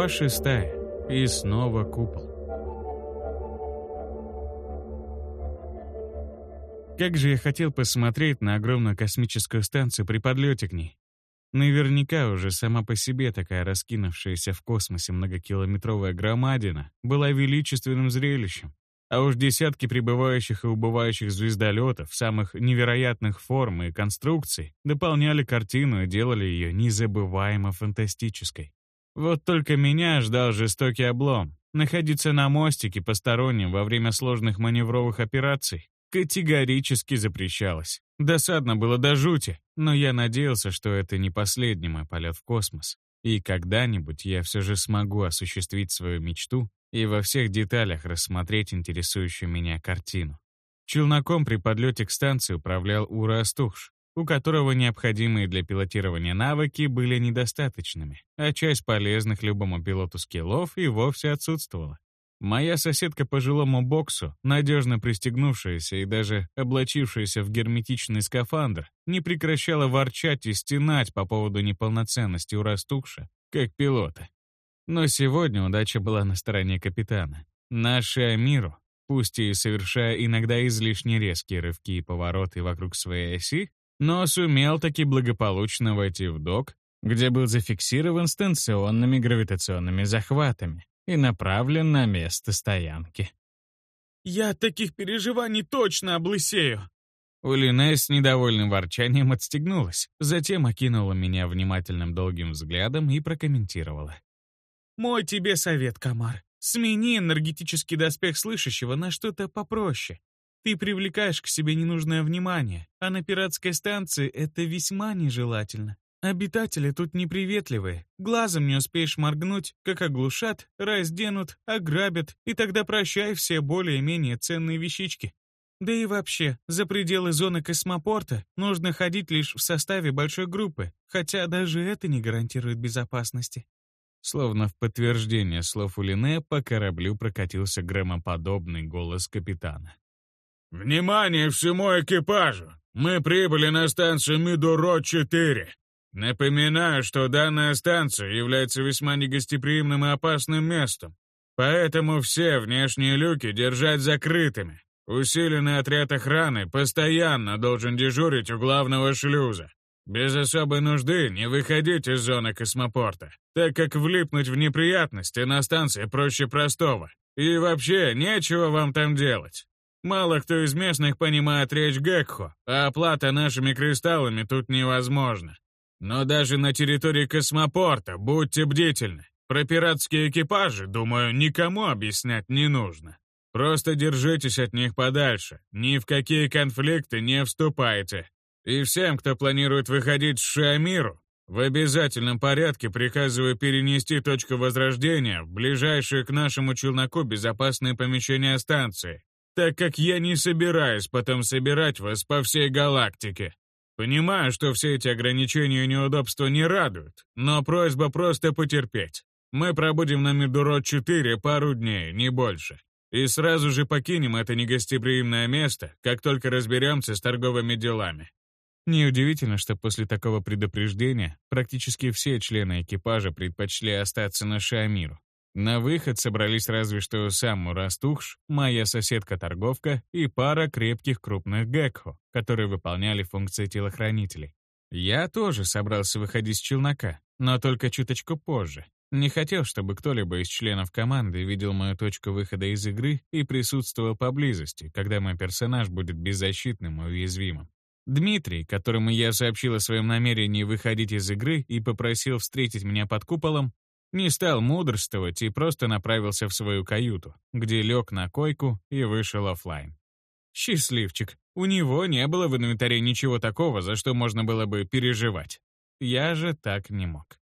Глава шестая. И снова купол. Как же я хотел посмотреть на огромную космическую станцию при подлете к ней. Наверняка уже сама по себе такая раскинувшаяся в космосе многокилометровая громадина была величественным зрелищем. А уж десятки прибывающих и убывающих звездолетов самых невероятных форм и конструкций дополняли картину и делали ее незабываемо фантастической. Вот только меня ждал жестокий облом. Находиться на мостике посторонним во время сложных маневровых операций категорически запрещалось. Досадно было до жути, но я надеялся, что это не последний мой полет в космос. И когда-нибудь я все же смогу осуществить свою мечту и во всех деталях рассмотреть интересующую меня картину. Челноком при подлете к станции управлял Ура Астухш, у которого необходимые для пилотирования навыки были недостаточными, а часть полезных любому пилоту скиллов и вовсе отсутствовала. Моя соседка по жилому боксу, надежно пристегнувшаяся и даже облачившаяся в герметичный скафандр, не прекращала ворчать и стенать по поводу неполноценности у Растухша, как пилота. Но сегодня удача была на стороне капитана. Наш Амиру, пусть и совершая иногда излишне резкие рывки и повороты вокруг своей оси, но сумел таки благополучно войти в док, где был зафиксирован станционными гравитационными захватами и направлен на место стоянки. «Я от таких переживаний точно облысею!» Улине с недовольным ворчанием отстегнулась, затем окинула меня внимательным долгим взглядом и прокомментировала. «Мой тебе совет, Камар. Смени энергетический доспех слышащего на что-то попроще. Ты привлекаешь к себе ненужное внимание, а на пиратской станции это весьма нежелательно. Обитатели тут неприветливые. Глазом не успеешь моргнуть, как оглушат, разденут, ограбят, и тогда прощай все более-менее ценные вещички. Да и вообще, за пределы зоны космопорта нужно ходить лишь в составе большой группы, хотя даже это не гарантирует безопасности. Словно в подтверждение слов Улине по кораблю прокатился громоподобный голос капитана. «Внимание всему экипажу! Мы прибыли на станцию Мидуро-4. Напоминаю, что данная станция является весьма негостеприимным и опасным местом, поэтому все внешние люки держать закрытыми. Усиленный отряд охраны постоянно должен дежурить у главного шлюза. Без особой нужды не выходить из зоны космопорта, так как влипнуть в неприятности на станции проще простого. И вообще, нечего вам там делать. Мало кто из местных понимает речь Гекхо, а оплата нашими кристаллами тут невозможна. Но даже на территории космопорта будьте бдительны. Про пиратские экипажи, думаю, никому объяснять не нужно. Просто держитесь от них подальше, ни в какие конфликты не вступайте. И всем, кто планирует выходить с Шиамиру, в обязательном порядке приказываю перенести точку возрождения в ближайшее к нашему челноку безопасное помещение станции, так как я не собираюсь потом собирать вас по всей галактике. Понимаю, что все эти ограничения и неудобства не радуют, но просьба просто потерпеть. Мы пробудем на Медурод-4 пару дней, не больше. И сразу же покинем это негостеприимное место, как только разберемся с торговыми делами. Неудивительно, что после такого предупреждения практически все члены экипажа предпочли остаться на Шиамиру. На выход собрались разве что сам Мурастухш, моя соседка-торговка и пара крепких крупных гекхо, которые выполняли функции телохранителей. Я тоже собрался выходить с челнока, но только чуточку позже. Не хотел, чтобы кто-либо из членов команды видел мою точку выхода из игры и присутствовал поблизости, когда мой персонаж будет беззащитным и уязвимым. Дмитрий, которому я сообщил о своем намерении выходить из игры и попросил встретить меня под куполом, не стал мудрствовать и просто направился в свою каюту, где лег на койку и вышел офлайн. Счастливчик. У него не было в инвентаре ничего такого, за что можно было бы переживать. Я же так не мог.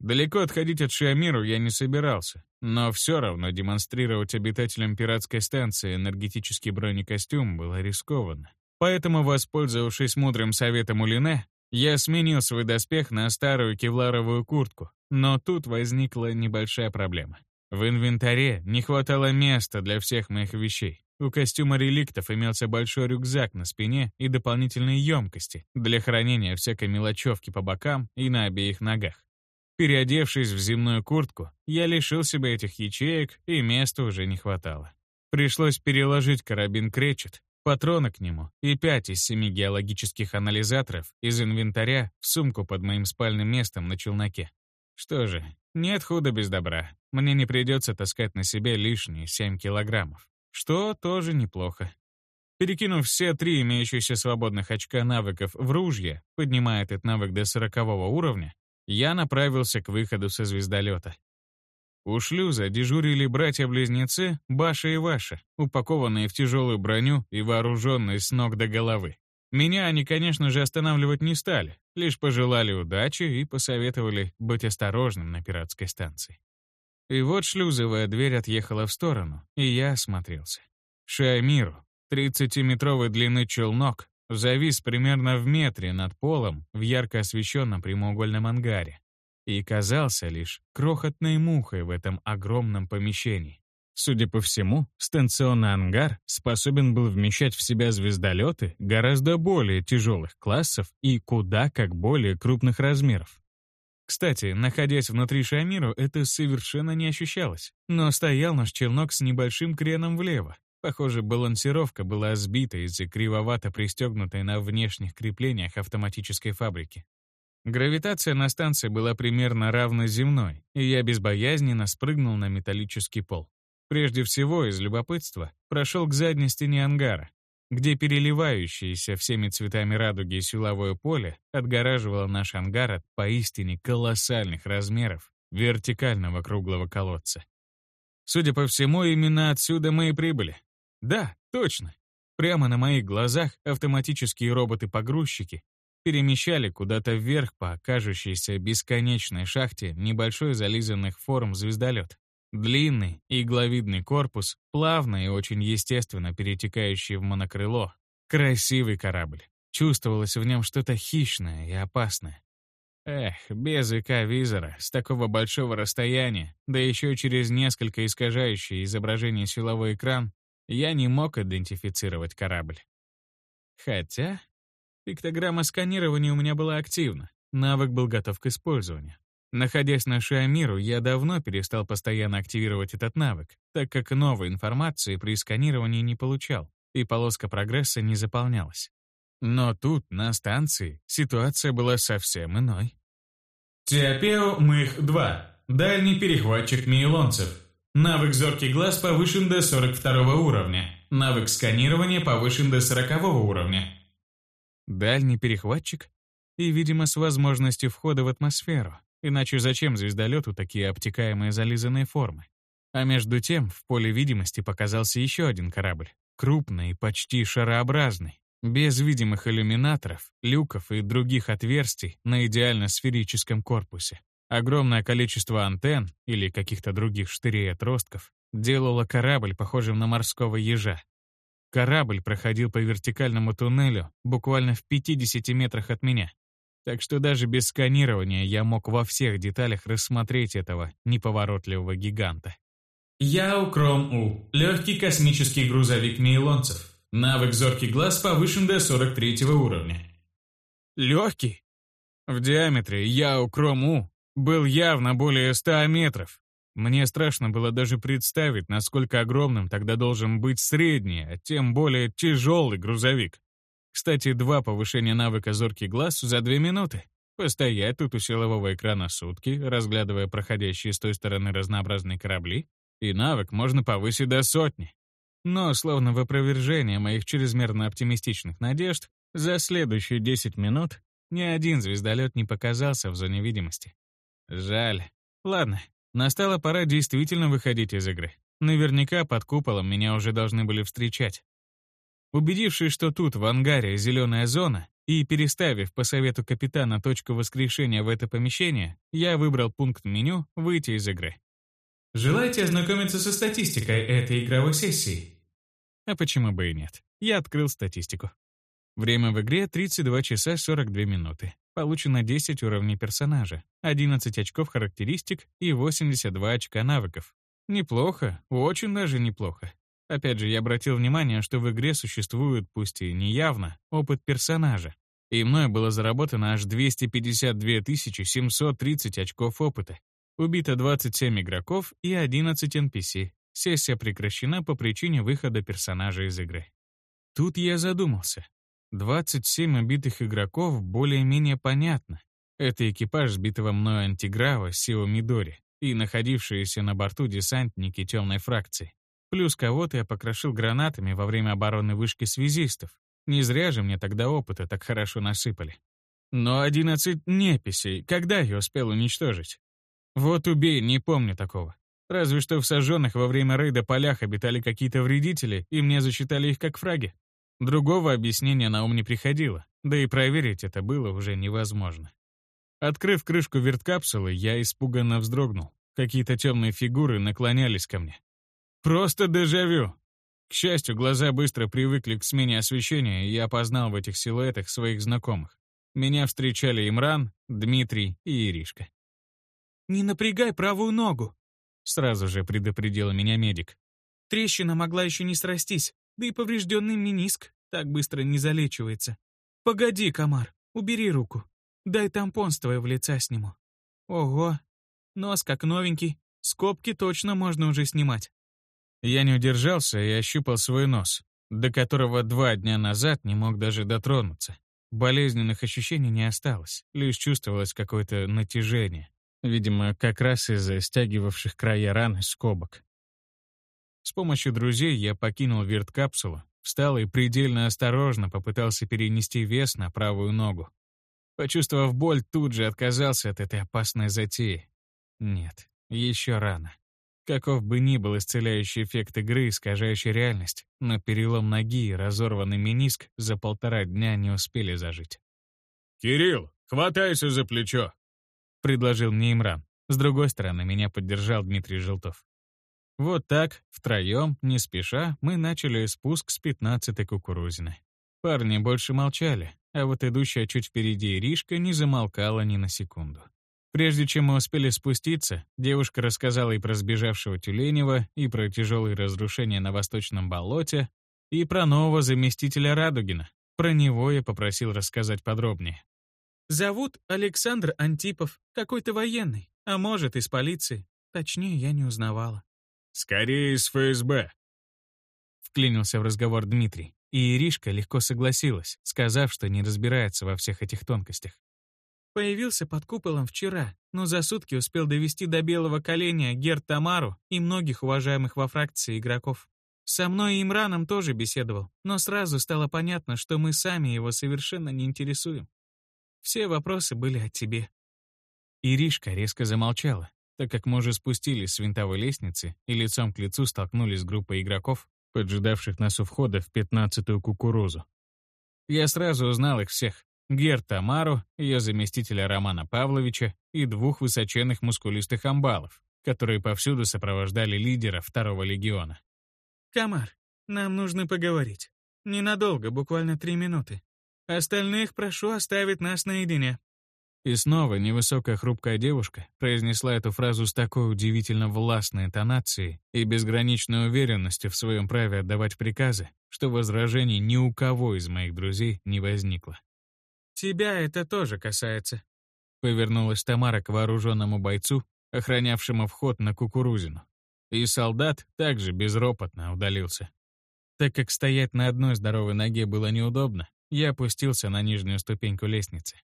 Далеко отходить от Шиамиру я не собирался, но все равно демонстрировать обитателям пиратской станции энергетический бронекостюм было рискованно. Поэтому, воспользовавшись мудрым советом Улине, я сменил свой доспех на старую кевларовую куртку, но тут возникла небольшая проблема. В инвентаре не хватало места для всех моих вещей. У костюма реликтов имелся большой рюкзак на спине и дополнительные емкости для хранения всякой мелочевки по бокам и на обеих ногах. Переодевшись в земную куртку, я лишил себя этих ячеек, и места уже не хватало. Пришлось переложить карабин Кречет, патроны к нему и пять из семи геологических анализаторов из инвентаря в сумку под моим спальным местом на челноке. Что же, нет худа без добра. Мне не придется таскать на себе лишние 7 килограммов, что тоже неплохо. Перекинув все три имеющиеся свободных очка навыков в ружье, поднимая этот навык до 40 уровня, я направился к выходу со звездолета. У шлюза дежурили братья-близнецы Баша и Ваша, упакованные в тяжелую броню и вооруженные с ног до головы. Меня они, конечно же, останавливать не стали, лишь пожелали удачи и посоветовали быть осторожным на пиратской станции. И вот шлюзовая дверь отъехала в сторону, и я осмотрелся. Шаймиру, 30-метровой длины челнок, завис примерно в метре над полом в ярко освещенном прямоугольном ангаре и казался лишь крохотной мухой в этом огромном помещении. Судя по всему, станционный ангар способен был вмещать в себя звездолеты гораздо более тяжелых классов и куда как более крупных размеров. Кстати, находясь внутри Шамиру, это совершенно не ощущалось, но стоял наш челнок с небольшим креном влево, Похоже, балансировка была сбита из-за кривовато пристегнутой на внешних креплениях автоматической фабрики. Гравитация на станции была примерно равна земной, и я безбоязненно спрыгнул на металлический пол. Прежде всего, из любопытства, прошел к задней стене ангара, где переливающееся всеми цветами радуги силовое поле отгораживало наш ангар от поистине колоссальных размеров вертикального круглого колодца. Судя по всему, именно отсюда мы и прибыли. Да, точно. Прямо на моих глазах автоматические роботы-погрузчики перемещали куда-то вверх по кажущейся бесконечной шахте небольшой зализанных форм звездолет. Длинный игловидный корпус, плавно и очень естественно перетекающий в монокрыло. Красивый корабль. Чувствовалось в нем что-то хищное и опасное. Эх, без ИК-визора, с такого большого расстояния, да еще через несколько искажающий изображение силовой экран, я не мог идентифицировать корабль. Хотя пиктограмма сканирования у меня была активна, навык был готов к использованию. Находясь на Шиамиру, я давно перестал постоянно активировать этот навык, так как новой информации при сканировании не получал, и полоска прогресса не заполнялась. Но тут, на станции, ситуация была совсем иной. Теопео Мых-2. Дальний перехватчик мейлонцев. Навык «Зоркий глаз» повышен до 42 уровня. Навык сканирования повышен до 40 уровня. Дальний перехватчик? И, видимо, с возможностью входа в атмосферу. Иначе зачем звездолету такие обтекаемые зализанные формы? А между тем в поле видимости показался еще один корабль. Крупный и почти шарообразный. Без видимых иллюминаторов, люков и других отверстий на идеально сферическом корпусе. Огромное количество антенн или каких-то других штырей-отростков делало корабль похожим на морского ежа. Корабль проходил по вертикальному туннелю буквально в 50 метрах от меня. Так что даже без сканирования я мог во всех деталях рассмотреть этого неповоротливого гиганта. Яукром-У. Легкий космический грузовик нейлонцев. Навык «Зоркий глаз» повышен до 43 уровня. Легкий? В диаметре Яукром-У был явно более 100 метров. Мне страшно было даже представить, насколько огромным тогда должен быть средний, а тем более тяжелый грузовик. Кстати, два повышения навыка «Зоркий глаз» за две минуты. Постоять тут у силового экрана сутки, разглядывая проходящие с той стороны разнообразные корабли, и навык можно повысить до сотни. Но, словно в опровержение моих чрезмерно оптимистичных надежд, за следующие 10 минут ни один звездолет не показался в зоне видимости. Жаль. Ладно, настала пора действительно выходить из игры. Наверняка под куполом меня уже должны были встречать. Убедившись, что тут, в ангаре, зеленая зона, и переставив по совету капитана точку воскрешения в это помещение, я выбрал пункт меню «Выйти из игры». Желаете ознакомиться со статистикой этой игровой сессии? А почему бы и нет? Я открыл статистику. Время в игре 32 часа 42 минуты. Получено 10 уровней персонажа, 11 очков характеристик и 82 очка навыков. Неплохо, очень даже неплохо. Опять же, я обратил внимание, что в игре существует, пусть и неявно, опыт персонажа. и мною было заработано аж 252 730 очков опыта. Убито 27 игроков и 11 NPC. Сессия прекращена по причине выхода персонажа из игры. Тут я задумался. 27 убитых игроков более-менее понятно. Это экипаж сбитого мною антиграва Сио Мидори и находившиеся на борту десантники темной фракции. Плюс кого-то я покрошил гранатами во время обороны вышки связистов. Не зря же мне тогда опыта так хорошо насыпали. Но 11 неписей, когда я успел уничтожить? Вот убей, не помню такого. Разве что в сожженных во время рейда полях обитали какие-то вредители, и мне засчитали их как фраги. Другого объяснения на ум не приходило, да и проверить это было уже невозможно. Открыв крышку верткапсулы, я испуганно вздрогнул. Какие-то темные фигуры наклонялись ко мне. Просто дежавю. К счастью, глаза быстро привыкли к смене освещения, и я опознал в этих силуэтах своих знакомых. Меня встречали Имран, Дмитрий и Иришка. «Не напрягай правую ногу», — сразу же предупредила меня медик. «Трещина могла еще не срастись, да и поврежденный миниск так быстро не залечивается. Погоди, комар, убери руку. Дай тампон с твоего лица сниму. Ого, нос как новенький, скобки точно можно уже снимать. Я не удержался и ощупал свой нос, до которого два дня назад не мог даже дотронуться. Болезненных ощущений не осталось, лишь чувствовалось какое-то натяжение. Видимо, как раз из-за стягивавших края раны скобок. С помощью друзей я покинул верткапсулу, встал и предельно осторожно попытался перенести вес на правую ногу. Почувствовав боль, тут же отказался от этой опасной затеи. Нет, еще рано. Каков бы ни был исцеляющий эффект игры, искажающий реальность, но перелом ноги и разорванный мениск за полтора дня не успели зажить. «Кирилл, хватайся за плечо!» — предложил мне Имран. С другой стороны, меня поддержал Дмитрий Желтов. Вот так, втроем, не спеша, мы начали спуск с пятнадцатой кукурузины. Парни больше молчали, а вот идущая чуть впереди Иришка не замолкала ни на секунду. Прежде чем мы успели спуститься, девушка рассказала и про сбежавшего Тюленева, и про тяжелые разрушения на Восточном болоте, и про нового заместителя Радугина. Про него я попросил рассказать подробнее. «Зовут Александр Антипов, какой-то военный, а может, из полиции. Точнее, я не узнавала». «Скорее из ФСБ», — вклинился в разговор Дмитрий. И Иришка легко согласилась, сказав, что не разбирается во всех этих тонкостях. Появился под куполом вчера, но за сутки успел довести до белого коленя Герт Тамару и многих уважаемых во фракции игроков. Со мной и Имраном тоже беседовал, но сразу стало понятно, что мы сами его совершенно не интересуем. Все вопросы были о тебе. Иришка резко замолчала, так как мы уже спустились с винтовой лестницы и лицом к лицу столкнулись с группой игроков, поджидавших нас у входа в пятнадцатую кукурузу. Я сразу узнал их всех. Гер Тамару, ее заместителя Романа Павловича и двух высоченных мускулистых амбалов, которые повсюду сопровождали лидера второго легиона. «Камар, нам нужно поговорить. Ненадолго, буквально три минуты. Остальных прошу оставить нас наедине». И снова невысокая хрупкая девушка произнесла эту фразу с такой удивительно властной интонацией и безграничной уверенностью в своем праве отдавать приказы, что возражений ни у кого из моих друзей не возникло. «Тебя это тоже касается», — повернулась Тамара к вооруженному бойцу, охранявшему вход на кукурузину. И солдат также безропотно удалился. Так как стоять на одной здоровой ноге было неудобно, я опустился на нижнюю ступеньку лестницы.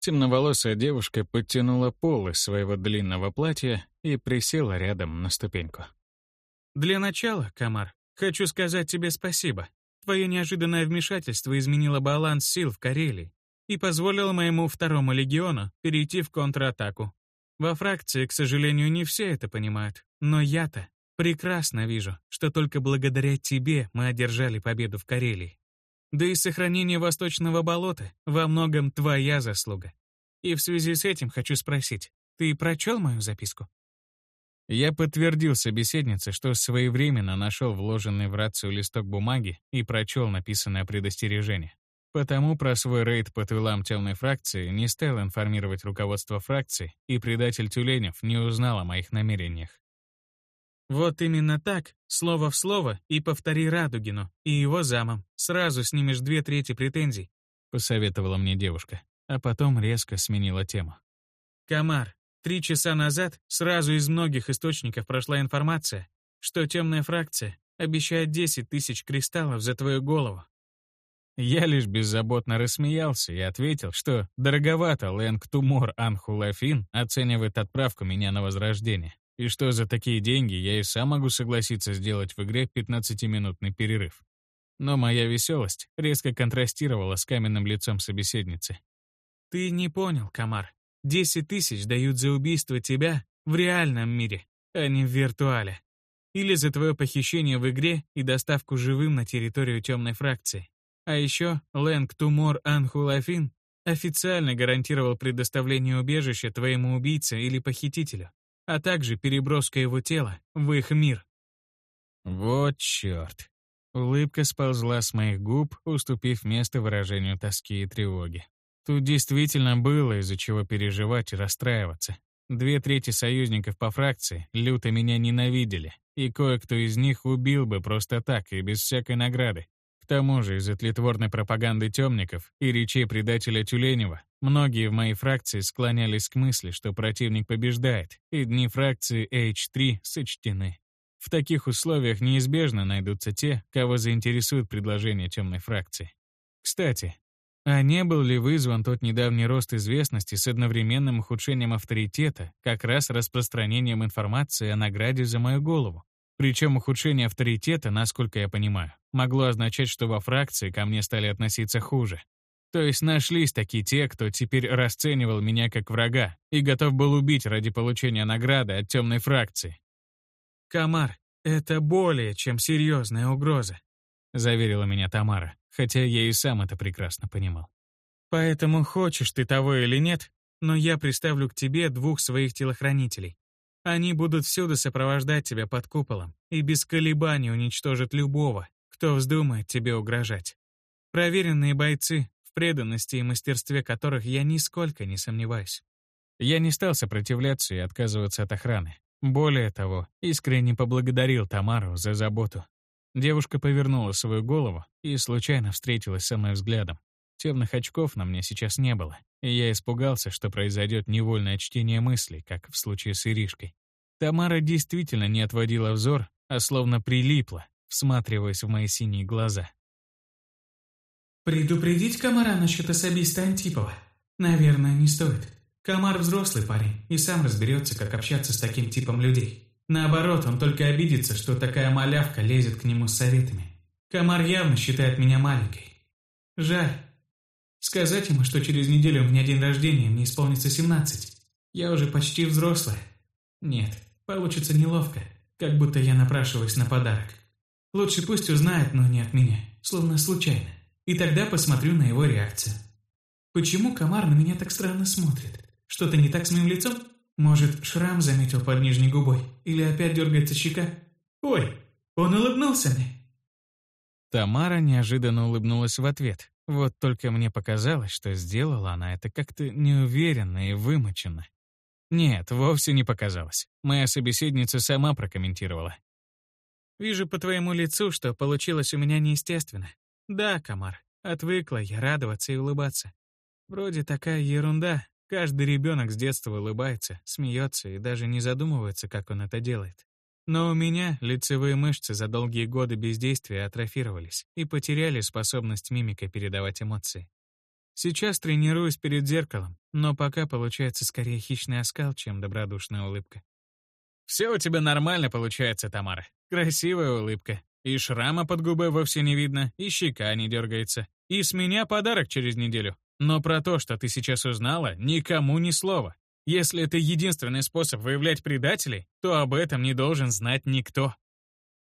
Темноволосая девушка подтянула пол из своего длинного платья и присела рядом на ступеньку. «Для начала, Камар, хочу сказать тебе спасибо. Твое неожиданное вмешательство изменило баланс сил в Карелии и позволило моему второму легиону перейти в контратаку. Во фракции, к сожалению, не все это понимают, но я-то прекрасно вижу, что только благодаря тебе мы одержали победу в Карелии. Да и сохранение Восточного болота во многом твоя заслуга. И в связи с этим хочу спросить, ты прочел мою записку? Я подтвердил собеседнице, что своевременно нашел вложенный в рацию листок бумаги и прочел написанное предостережение. Потому про свой рейд по тылам темной фракции не стал информировать руководство фракции, и предатель Тюленев не узнал о моих намерениях. Вот именно так, слово в слово, и повтори Радугину и его замам. Сразу снимешь две трети претензий. посоветовала мне девушка, а потом резко сменила тему. «Комар, три часа назад сразу из многих источников прошла информация, что темная фракция обещает 10 тысяч кристаллов за твою голову. Я лишь беззаботно рассмеялся и ответил, что дороговато Лэнг Тумор Анхулафин оценивает отправку меня на возрождение, и что за такие деньги я и сам могу согласиться сделать в игре 15-минутный перерыв. Но моя веселость резко контрастировала с каменным лицом собеседницы. «Ты не понял, Камар. Десять тысяч дают за убийство тебя в реальном мире, а не в виртуале. Или за твое похищение в игре и доставку живым на территорию темной фракции. А еще Лэнг Тумор Анхулафин официально гарантировал предоставление убежища твоему убийце или похитителю, а также переброска его тела в их мир. Вот черт. Улыбка сползла с моих губ, уступив место выражению тоски и тревоги. Тут действительно было из-за чего переживать и расстраиваться. Две трети союзников по фракции люто меня ненавидели, и кое-кто из них убил бы просто так и без всякой награды. К тому же из-за тлетворной пропаганды темников и речей предателя Тюленева многие в моей фракции склонялись к мысли, что противник побеждает, и дни фракции H3 сочтены. В таких условиях неизбежно найдутся те, кого заинтересует предложение темной фракции. Кстати, а не был ли вызван тот недавний рост известности с одновременным ухудшением авторитета, как раз распространением информации о награде за мою голову? Причем ухудшение авторитета, насколько я понимаю, могло означать, что во фракции ко мне стали относиться хуже. То есть нашлись такие те, кто теперь расценивал меня как врага и готов был убить ради получения награды от темной фракции. «Комар, это более чем серьезная угроза», — заверила меня Тамара, хотя я и сам это прекрасно понимал. «Поэтому хочешь ты того или нет, но я приставлю к тебе двух своих телохранителей. Они будут всюду сопровождать тебя под куполом и без колебаний уничтожат любого, кто вздумает тебе угрожать. Проверенные бойцы, в преданности и мастерстве которых я нисколько не сомневаюсь. Я не стал сопротивляться и отказываться от охраны. Более того, искренне поблагодарил Тамару за заботу. Девушка повернула свою голову и случайно встретилась со мной взглядом. Темных очков на мне сейчас не было, и я испугался, что произойдет невольное чтение мыслей, как в случае с Иришкой. Тамара действительно не отводила взор, а словно прилипла, всматриваясь в мои синие глаза. «Предупредить комара насчет особиста Антипова? Наверное, не стоит. Комар взрослый парень и сам разберется, как общаться с таким типом людей. Наоборот, он только обидится, что такая малявка лезет к нему с советами. Комар явно считает меня маленькой. Жаль, Сказать ему, что через неделю у меня день рождения, мне исполнится 17. Я уже почти взрослая. Нет, получится неловко, как будто я напрашиваюсь на подарок. Лучше пусть узнает, но не от меня, словно случайно. И тогда посмотрю на его реакцию. Почему комар на меня так странно смотрит? Что-то не так с моим лицом? Может, шрам заметил под нижней губой? Или опять дергается щека? Ой, он улыбнулся мне. Тамара неожиданно улыбнулась в ответ, вот только мне показалось, что сделала она это как-то неуверенно и вымоченно. Нет, вовсе не показалось. Моя собеседница сама прокомментировала. «Вижу по твоему лицу, что получилось у меня неестественно. Да, Комар, отвыкла я радоваться и улыбаться. Вроде такая ерунда. Каждый ребенок с детства улыбается, смеется и даже не задумывается, как он это делает. Но у меня лицевые мышцы за долгие годы бездействия атрофировались и потеряли способность мимикой передавать эмоции. Сейчас тренируюсь перед зеркалом, но пока получается скорее хищный оскал, чем добродушная улыбка. «Все у тебя нормально получается, Тамара. Красивая улыбка. И шрама под губой вовсе не видно, и щека не дергается. И с меня подарок через неделю. Но про то, что ты сейчас узнала, никому ни слова. Если это единственный способ выявлять предателей, то об этом не должен знать никто.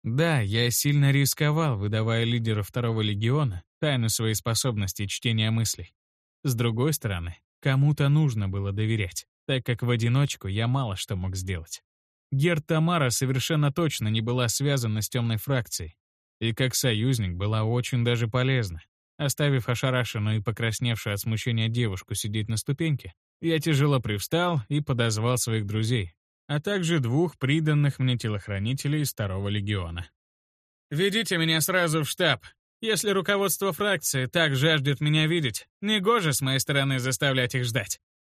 Да, я сильно рисковал, выдавая лидеру второго легиона тайну своей способности чтения мыслей. С другой стороны, кому-то нужно было доверять, так как в одиночку я мало что мог сделать. Герд Тамара совершенно точно не была связана с темной фракцией, и как союзник была очень даже полезна. Оставив ошарашенную и покрасневшую от смущения девушку сидеть на ступеньке, я тяжело привстал и подозвал своих друзей, а также двух приданных мне телохранителей из второго легиона. «Ведите меня сразу в штаб. Если руководство фракции так жаждет меня видеть, негоже с моей стороны заставлять их ждать.